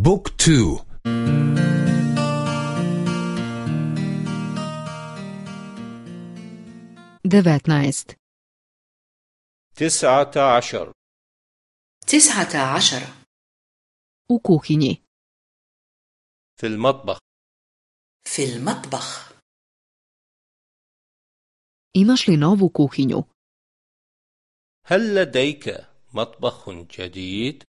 بوك تو. devetnaest تسعة عشر. تسعة عشر. kuhinji في المطبخ. في المطبخ. imaš li novu kuhinju هل لديك مطبخ جديد؟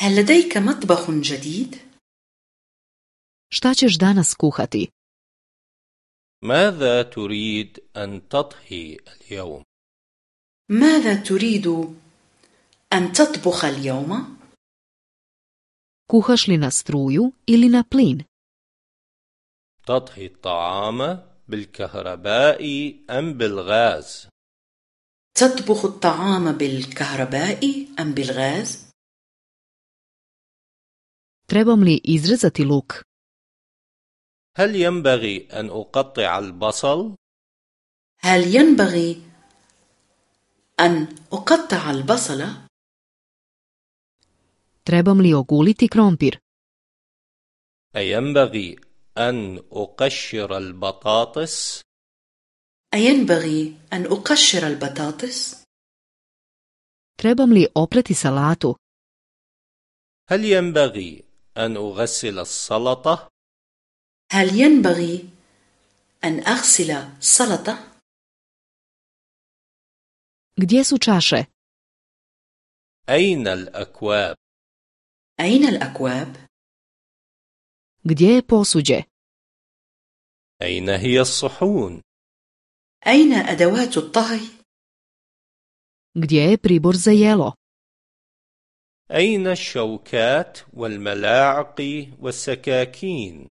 هل لديك مطبخ جديد؟ šta ćeš danas kuhati ماذا تريد أن تطهي اليوم؟ ماذا تريد أن تطبخ اليوم؟ kuhaš li na struju ili na plin تطهي الطعام بالكهرباء أم بالغاز؟ تطبخ الطعام بالكهرباء أم بالغاز؟ Trebam li izrezati luk هل ينبغي أن أقطع البصل؟ هل ينبغي أن أقطع البصل؟ trebam li oguliti krompir أينبغي أن أقشر البطاطس؟ أينبغي أن أقشر البطاطس؟ trebam li oprati salatu هل ينبغي أن أغسل السلطة؟ هل ينبغي أن أغسل سلطة؟ gdje su čaše أين الأكواب؟ أين الأكواب؟ gdje je posuđe أين هي الصحون؟ أين أدوات الطهي؟ gdje je pribor za jelo أين الشوكات والملاعق والسكاكين؟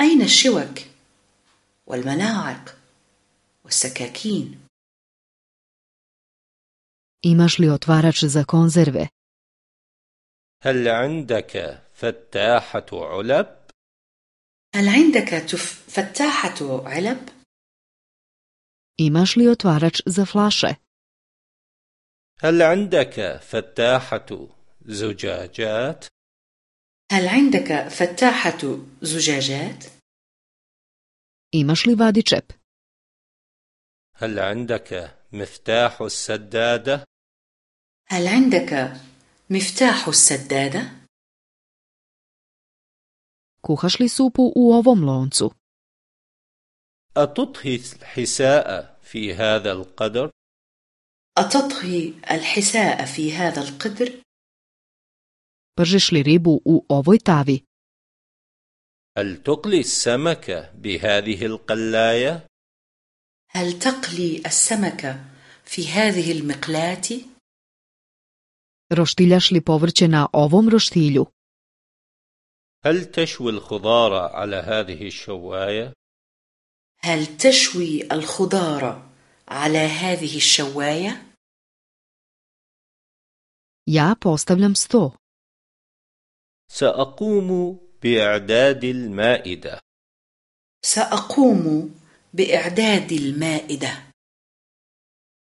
أين الشوك والملاعق والسكاكين؟ imaš li otvarač za konzerve هل عندك فتاحة علب؟ هل عندك تف... فتاحة علب؟ imaš li otvarač za flaše هل عندك فتاحة زجاجات؟ هل عندك فتاحة زجاجات؟ imaš li vadičep هل عندك مفتاح السدادة؟ هل عندك مفتاح السدادة؟ kuhaš li supu u ovom loncu أتطهي الحساء في هذا القدر؟ أتطهي الحساء في هذا القدر؟ pržiš li ribu u ovoj tavi هل تقلي السمك بهذه القلاية؟ هل تقلي السمك في هذه المقلاة؟ roštiljaš li povrće na ovom roštilju هل تشوي الخضار على هذه الشواية؟ هل تشوي الخضار على هذه الشواية؟ Ja postavljam sto. سأقوم بإعداد المائدة. سأقوم بإعداد المائدة.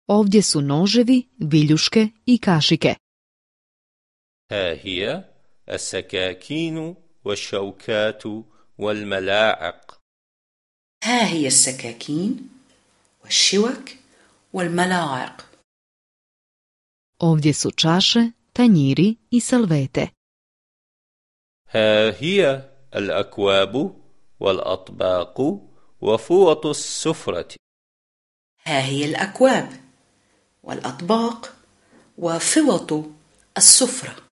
Ovdje su noževi viljuške i kašike. ها هي السكاكين والشوكات والملاعق. ها هي السكاكين والشوك والملاعق. Ovdje su čaše tanjiri i salvete. ها هي الأكواب والأطباق وفوط السفرة ها هي الأكواب والأطباق وفوط السفرة